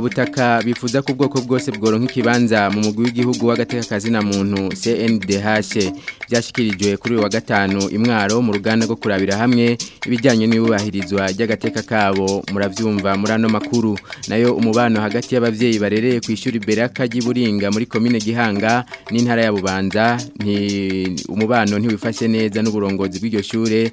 butaka bifuza ku ubwoko bwose bworonka ikibanza mu mugwi w'igihugu w'agatekakazi kazina muntu cndh byashyikirijwe kuri uyu wa gatanu imwaro mu ruganda rwo kurabira hamwe ibijyanye n'iyubahirizwa ry'agateka kabo murabyumva muri ano makuru nayo umubano hagati y'ababyeyi barereye ku ishuri beraka muri komine gihanga n'intara ya bubanza umubano ntiwifashe neza n'uburongozi bw'iryo shure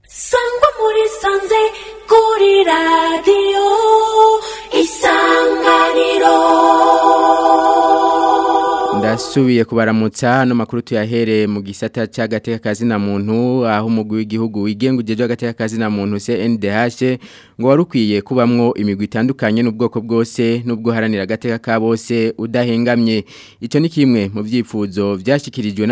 Sangwa muri sanze kuri radio isanganiro turasubiye kubaramutsa no makuru tuyahereye mu gisata cy'agateka kazi na muntu aho umugwi w'igihugu wigenga ujeje agateka kazi na muntu CNDH ngo warukwiye kubamwo imigwi itandukanye n'ubwoko bwose n'ubwo haranira agateka ka bose udahengamye icyo ni kimwe mu byifuzo byashyikirijwe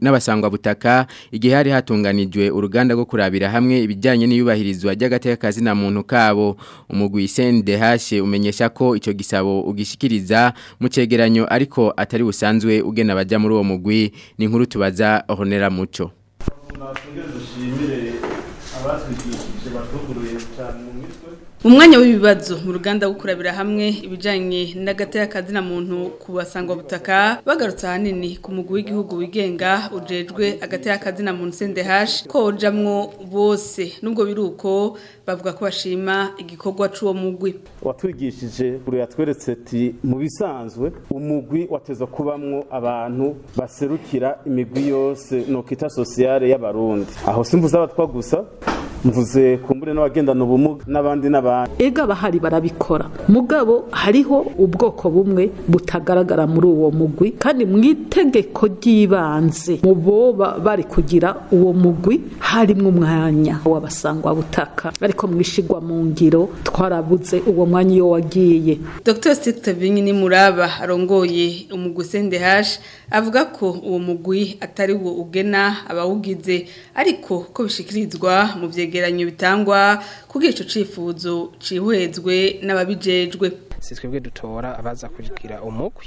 n'abasangwa butaka igihe hari hatunganijwe uruganda rwo kurabira hamwe ibijyanye n'iyubahirizwa ry'agateka kazi na muntu kabo umugwi CNDH umenyesha ko icyo gisabo ugishikiriza mu cegeranyo ariko atari butari busanzwe ugena abajya muri uwo mugwi ni inkuru tubaza honera muco mu mwanya w'ibibazo mu ruganda gukurabira hamwe ibijyanye n'agati y'akazina muntu ku butaka bagarutse ahanini ku mugwi w'igihugu wigenga ujejwe agati y'akazina muntu sende hashi kojamwo bose nubwo biri uko bavuga ko bashima igikorwa cy'uwo mugwi watwigishije buri yatweretse ati mu bisanzwe umugwi wateza kubamwo abantu baserukira imigwi yose nokita ukita sosiyale y'abarundi aho simvuze abatwa gusa mvuze kumbure n'abagendana ubumuga n'abandi n'abandi ega abahari barabikora mugabo hariho ubwoko bumwe butagaragara muri uwo mugwi kandi mu itegeko ry'ibanze mu boba bari kugira uwo mugwi harimo umwanya w'abasangwa butaka ariko mwishigwa mu ngiro twarabuze uwo mwanya iyo wagiye dr sita ni muraba arongoye umugwi sende hashi avuga ko uwo mugwi atari wo ugena abawugize ariko ko bishyikirizwa mu byegeranyo vyegeranyo bitangwa kugira ico cifuzo cihwezwe n'ababijejwe si dutora abaza kugira umugwi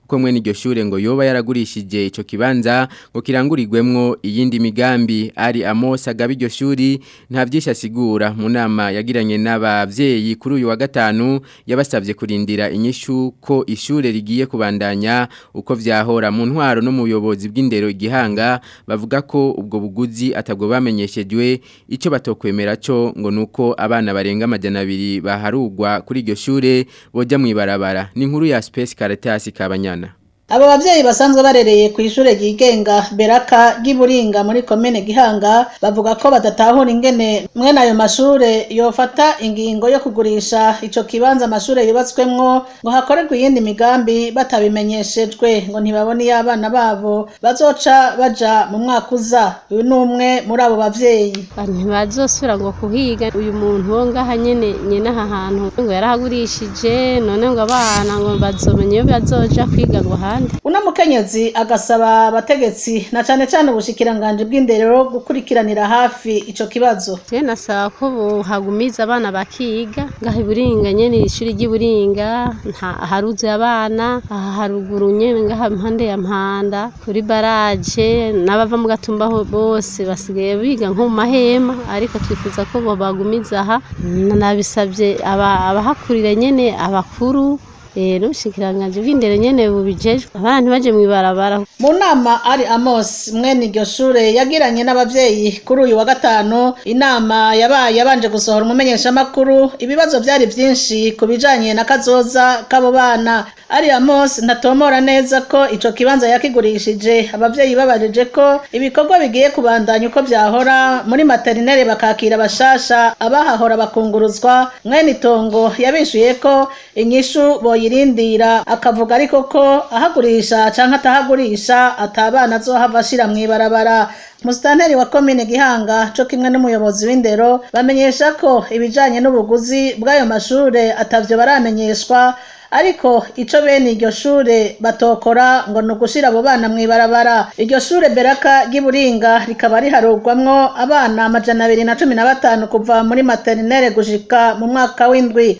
kuko mwene iryo shure ngo yoba yaragurishije icyo kibanza ngo kirangurirwemo iyindi migambi ari amosa agaba iryo shuri nta byinshi asigura mu nama yagiranye n'ababyeyi kuri uyu wa gatanu yaba basabye kurindira inyishu ko ishure rigiye kubandanya uko vyahora mu ntwaro no mu buyobozi bw'indero igihanga bavuga ko ubwo buguzi atabwo bamenyeshejwe icyo batokwemera cyo ngo nuko abana barenga amajana abiri baharugwa kuri iryo shure boja mw'ibarabara ni inkuru ya Space Caritas Kabanyana aba babyeyi basanzwe barereye ku ishuri ryigenga beraka ry'iburinga muri komine gihanga bavuga ko badatahura ingene mwene ayo mashure yofata ingingo yo kugurisha icyo kibanza amashure yubatswemwo ngo hakorerwe iyindi migambi batabimenyeshejwe ngo ntibabone iyo abana babo bazoca baja mu mwaka uza uyu ni umwe muri abo babyeyi ntibazosubira ngo kuhiga uyu muntu wo ngaha nyene nyene aha hantu ngo yarahagurishije none ngo abana ngo bazomenye iyo bazoja kwiga ngo hasi abandi uno mukenyezi agasaba abategetsi na cyane cyane ubushikiranganji bw'indero gukurikiranira hafi icyo kibazo je nasaba ko bohagumiza abana bakiga ngaha iburinga nyene ishuri ry'iburinga haruze abana haruguru nyene ngaha impande ya mpanda kuri baraje n'abava mu gatumba bose basigaye biga nko mu mahema ariko twifuza ko bobagumiza aha nabisabye abahakurira nyene abakuru rero ubushikiranganji bw'indero nyene bubijejwe abantu baje mw'ibarabara mu nama ari amos mwene iryo shure yagiranye n'ababyeyi kuri uyu wa gatanu inama yabaye yabanje gusohora umumenyeshamakuru ibibazo byari byinshi ku bijanye na kazoza k'abo bana ari amos ntatomora neza ko icyo kibanza yakigurishije ababyeyi babajije ko ibikorwa bigiye kubandanya uko byahora muri materinere bakakira abashasha abahahora bakunguruzwa mwene itongo yabishyuye ko inyishu boy yirindira akavuga ariko ko ahagurisha cyangwa atahagurisha atabana azohava ashyira mu ibarabara musitanteri wa komine gihanga cyo kimwe n'umuyobozi w'indero bamenyesha ko ibijyanye n'ubuguzi bw'ayo mashuri atabyo baramenyeshwa ariko icyo bene iryo shure batokora ngo ni ugushyira abo bana mu ibarabara iryo shure beraka ry'iburinga rikaba riharugwamwo abana amajana abiri na cumi na batanu kuva muri materinere gushika mu mwaka w'indwi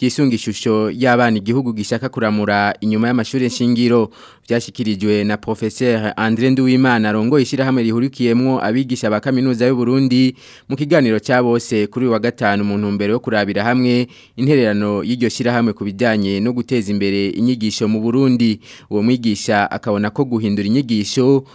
byisunga ishusho y'abana igihugu gishaka kuramura inyuma y'amashuri nshingiro byashyikirijwe na Professeur André Nduwimana arongoye ishyirahamwe rihurikiyemo abigisha ba kaminuza y'u Burundi mu kiganiro cya bose kuri wa gatanu mu ntumbero yo kurabira hamwe intererano y'iryo shyirahamwe ku bijyanye no guteza imbere inyigisho mu Burundi uwo mwigisha akabona ko guhindura inyigisho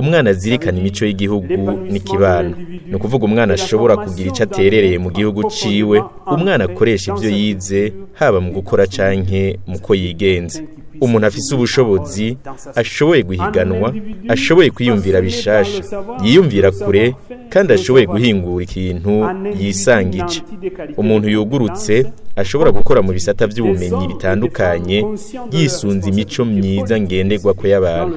umwana azirikana imico y'igihugu n'ikibano ni ukuvuga umwana ashobora kugira icyo aterereye mu gihugu ciwe umwana akoresha ibyo yize haba mu gukora canke mu ko yigenze umuntu afise ubushobozi ashoboye guhiganwa ashoboye kwiyumvira bishasha yiyumvira kure kandi ashoboye guhingura ikintu yisanga umuntu yugurutse ashobora gukora mu bisata by'ubumenyi bitandukanye yisunze imico myiza ngendegwa ko y'abantu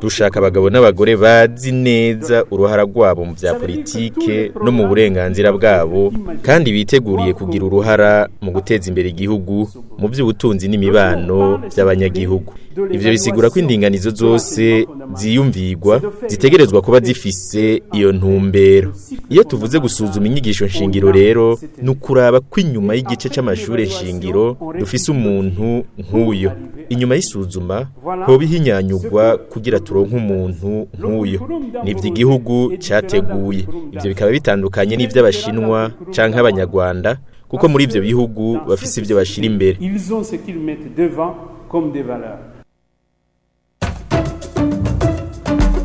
dushaka abagabo n'abagore bazi neza uruhara rwabo mu bya politiki no mu burenganzira bwabo kandi biteguriye kugira uruhara mu guteza imbere igihugu mu by'ubutunzi n'imibano by'abanyagihugu ibyo bisigura ko indinganizo zose ziyumvigwa zitegerezwa kuba zifise iyo ntumbero iyo tuvuze gusuzuma inyigisho nshingiro rero ni ukuraba ko inyuma y'igice cy'amashuri shingiro dufise umuntu nk'uyo inyuma y'isuzuma hoba ihinyanyugwa kugira turonke umuntu nk'uyo nibyo igihugu cyateguye ibyo bikaba bitandukanye n'iby'abashinwa canke abanyarwanda kuko muri ibyo bihugu bafise ibyo bashira imbere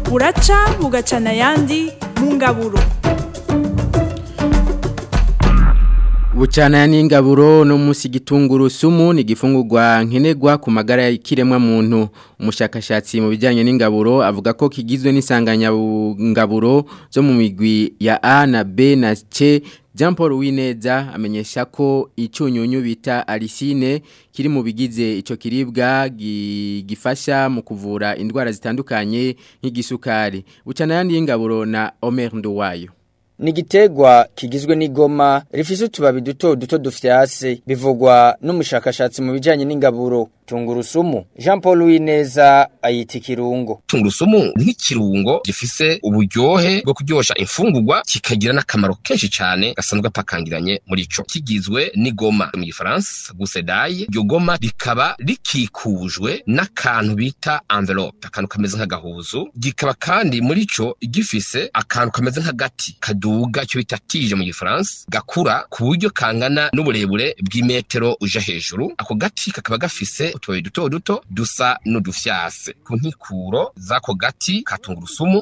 buraca bugacana ayandi mu ngaburo Buchana ya ninga no musi sumu ni gifungugwa nkenegwa ku magara y'ikiremwa muntu umushakashatsi mu bijyanye n'ingaburo avuga ko kigizwe n'isanganya ngaburo zo mu migwi ya A na B na C Jean Paul Wineza amenyesha ko icyunyunyu bita arisine kiri mu bigize icyo kiribwa gifasha mu kuvura indwara zitandukanye nk'igisukari bucana yandi y'ingaburo na Omer Nduwayo Nigitegwa kigizwe n'igoma rifise utubabi duto duto dufyase bivugwa n'umushakashatsi mu bijanye n'ingaburo tungurusumu jean paul wineza ayita ikirungo tungurusumu nk'ikirungo gifise uburyohe bwo kuryoshya imfungurwa kikagira n'akamaro kenshi cyane gasanzwe apakangiranye muri cyo kigizwe n'igoma mu gifaransa gusedaye iryo goma rikaba rikikujwe n'akantu bita envelope akantu kameze nk'agahuzu gikaba kandi muri cyo gifise akantu kameze nk'agati kaduga cyo bita tije mu gifaransa gakura ku buryo kangana n'uburebure bw'imetero uje hejuru ako gati kakaba gafise utubabi duto duto dusa n'udufyase ku ntikuro z'ako gati ka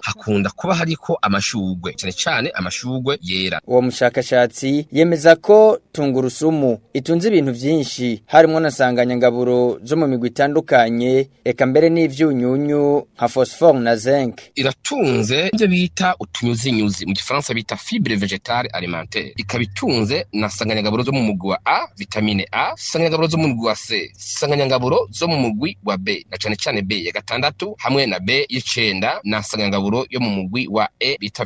hakunda kuba hariko amashugwe cyane cyane amashugwe yera uwo mushakashatsi yemeza ko tungurusumu itunze ibintu byinshi harimo na sanganyangaburo zo mu migwi itandukanye reka mbere n'ivyunyunyu nka phosphore na zinc iratunze ibyo bita utunyuzinyuzi mu gifaransa bita fibre vegetale alimentaire ikabitunze na sanganyangaburo zo mu mugwi wa A vitamine A sanganyangaburo zo mu mugwi wa C sanganyangaburo insanganyangaburo zo mu mugwi wa B na cyane cyane B ya gatandatu hamwe na B y'icenda na nsanganyangaburo yo mu mugwi wa E bita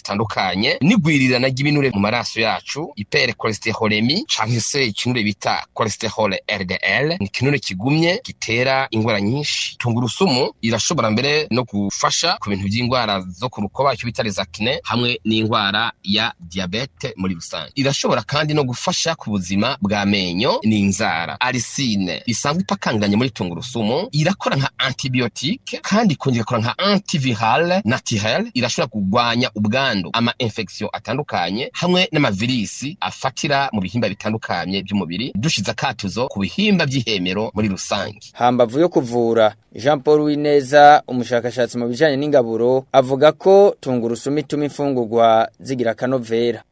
zitandukanye n'igwirirana na mu maraso yacu ipere cholesterolemi canke se ikinure bita cholesterol LDL ni kinure kigumye gitera ingwara nyinshi tungurusumu irashobora mbere no gufasha ku bintu by'ingwara zo ku rukoba icyo bita resakine hamwe n'ingwara ya diabete muri rusange irashobora kandi no gufasha ku buzima bw'amenyo n'inzara arisine isanzwe ipakanganye muri tungurusumu irakora nka antibiotique kandi ikongera ikora nka antivirale naturelle irashobora kurwanya ubwandu ama infection atandukanye hamwe n'amavirisi afatira mu bihimba bitandukanye by'umubiri dushize akatuzo ku bihimba by'ihemero muri rusange hambavu yo kuvura Jean Paul Wineza umushakashatsi mu bijyanye n'ingaburo avuga ko tungurusumu ituma imfungurwa zigira akanovera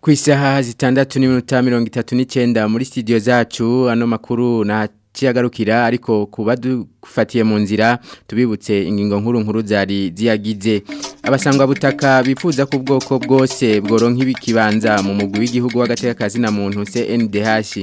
ku isaha zitandatu n'iminota mirongo itatu n'icyenda muri studio zacu ano makuru na ciyagarukira ariko kuba dufatiye mu nzira tubibutse ingingo nkuru nkuru zari ziyagize abasangwa butaka bifuza ku bwoko bwose bworonka ibikibanza mu mugwi w'igihugu w'agatekakazi na muntu CNDH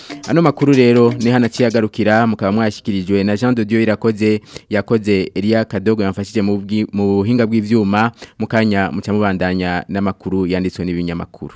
ano makuru rero ni hano akiyagarukira mukaba mwashyikirijwe na jean de dieu irakoze yakoze eriya kadogo yamfashije mu buhinga bw'ibyuma mukanya mucamubandanya n'amakuru yanditswe n'ibinyamakuru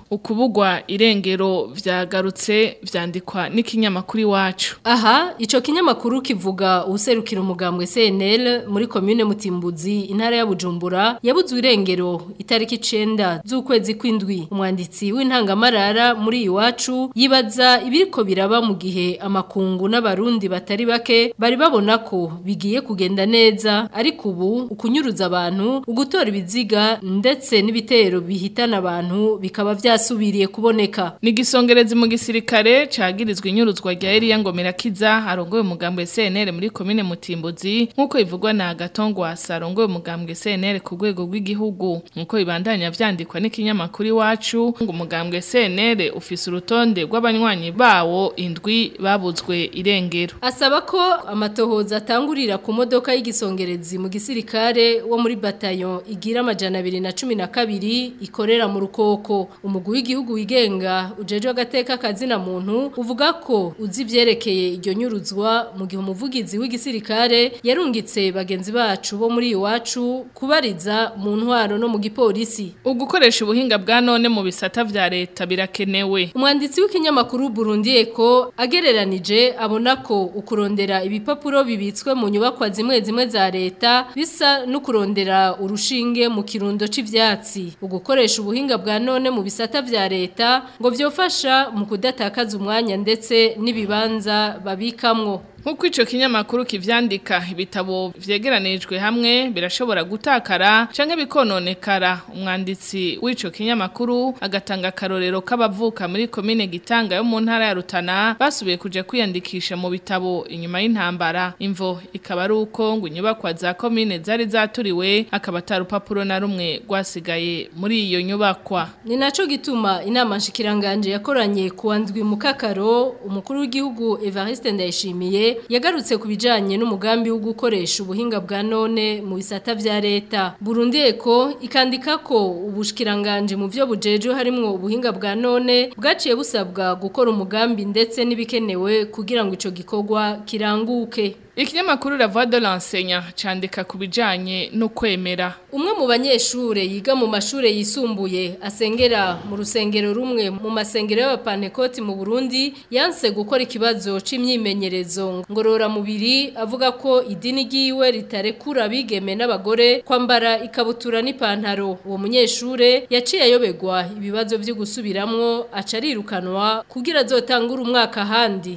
ukubugwa irengero byagarutse vyandikwa n'ikinyamakuru iwacu aha icyo kinyamakuru kivuga userukira umugambwe CNL muri komune Mutimbuzi intara ya Bujumbura yabuze irengero itariki 9 z'ukwezi kw'indwi umwanditsi w'intangamarara muri iwacu yibaza ibiriko biraba mu gihe amakungu n'abarundi batari bake bari babona ko bigiye kugenda neza ariko ubu ukunyuruza abantu abantu ugutora ibiziga ndetse n'ibitero bihitana abantu bikaba byasubiriye kuboneka ni gisongerezi mu gisirikare cagirizwa inyuruzwa rya Eliya Ngomirakiza arongoye umugambwe CNL muri komine Mutimbuzi nkuko ivugwa na gatongo sarongoye umugambwe CNL ku rwego rw'igihugu nkuko ibandanya vyandikwa n'ikinyamakuru iwacu ngo umugambwe CNL ufise urutonde rw'abanywanyi bawo indwi babuzwe irengero asaba ko amatohoza atangurira ku modoka y'igisongerezi mu gisirikare wo muri batayo igira amajana abiri na cumi na kabiri ikorera mu rukoko umugu w'igihugu wigenga ujejwe agateka kazina muntu uvuga ko uzi ibyerekeye iryo nyuruzwa mu gihe umuvugizi w'igisirikare yarungitse bagenzi bacu bo muri iwacu kubariza mu ntwaro no mu gipolisi ugukoresha ubuhinga bwa none mu bisata vya leta birakenewe umwanditsi w'ikinyamakuru Burundi Eko agereranije abona ko ukurondera ibipapuro bibitswe mu nyubakwa zimwe zimwe za leta bisa no kurondera urushinge mu kirundo c'ivyatsi ugukoresha ubuhinga bwa none mu bisata vya leta ngo vyofasha mu kudatakaza umwanya ndetse n'ibibanza babikamwo nk'uko icyo kinyamakuru kivyandika ibitabo byegeranijwe hamwe birashobora gutakara cyangwa bikononekara umwanditsi w'icyo kinyamakuru agatanga akarorero k'abavuka muri komine gitanga yo mu ntara ya rutana basubiye kujya kwiyandikisha mu bitabo inyuma y'intambara imvo ikaba ari uko ngo inyubakwa za komine zari zaturiwe akaba atarupapuro na rumwe rwasigaye muri iyo nyubakwa ni nacyo gituma inama nshikiranganje yakoranye kuwa ndwi mukakaro umukuru w'igihugu evariste ndayishimiye yagarutse ku bijyanye n'umugambi wo gukoresha ubuhinga bwa none mu bisata bya leta Burundi eko ikandika ko ubushikiranganje mu vyo bujeje harimo ubuhinga bwa none bwaciye busabwa gukora umugambi ndetse n'ibikenewe kugira ngo icyo gikorwa kiranguke ikinyamakuru rava de lansenya chandika ku bijyanye no kwemera umwe mu banyeshuri yiga mu mashuri yisumbuye asengera mu rusengero rumwe mu masengero y'abapanekoti mu burundi yanse gukora ikibazo cy'imyimenyerezo ngororamubiri avuga ko idini ry'iwe ritarekura abigeme n'abagore kwambara ikabutura n'ipantaro uwo munyeshuri yaciye ayobegwa ibibazo byo gusubiramwo acarirukanwa kugira azotange umwaka ahandi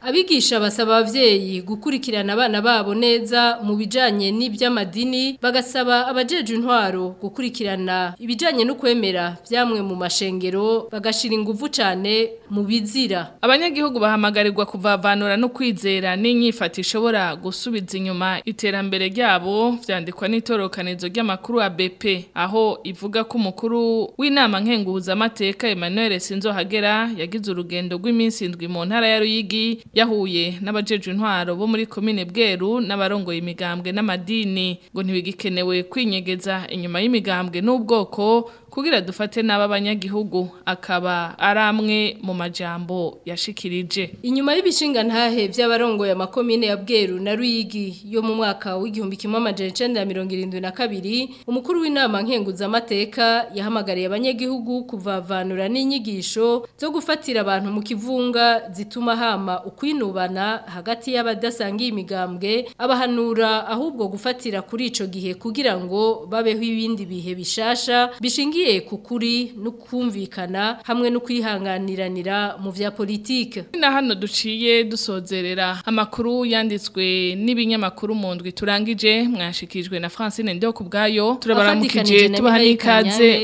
abigisha basaba ababyeyi gukurikirana abana babo neza mu bijyanye n'iby'amadini bagasaba abajeje intwaro gukurikirana ibijyanye no kwemera byamwe mu mashengero bagashira inguvu cyane mu bizira abanyagihugu bahamagarirwa kuvavanura no kwizera n'inyifato ishobora gusubiza inyuma iterambere ryabo byandikwa n'itorokanizo ry'amakuru ya BP aho ivuga ko umukuru w'inama nkenguhuzamateka Emmanuel Sinzohagera yagize urugendo rw'iminsi indwi mu ntara ya Ruyigi yahuye n'abajeje intwaro bo muri komine Bweru n'abarongoye imigambwe n'amadini ngo ntibigikenewe kwinyegeza inyuma y'imigambwe n'ubwoko kugira dufate n'aba banyagihugu akaba aramwe mu majambo yashikirije inyuma y'ibishinga ntahe by'abarongoye amakomine ya Bweru na Ruyigi yo mu mwaka w'igihumbi kimwe amajana na mirongo irindwi na kabiri umukuru w'inama nkenguzamateka yahamagariye abanyagihugu kuvavanura n'inyigisho zo gufatira abantu mu kivunga zituma hama ukwinubana hagati y'abadasangiye imigambwe abahanura ahubwo gufatira kuri ico gihe kugira ngo babeho ibindi bihe bishasha bishingiye bushingiye ku kuri no kumvikana hamwe no kwihanganiranira mu vya politike na hano duciye dusozerera amakuru yanditswe n'ibinyamakuru mundwi turangije mwashikijwe na Francine Ndoko kubwayo turabaramukije tubaha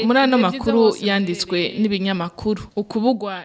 muri ano makuru yanditswe n'ibinyamakuru ukubugwa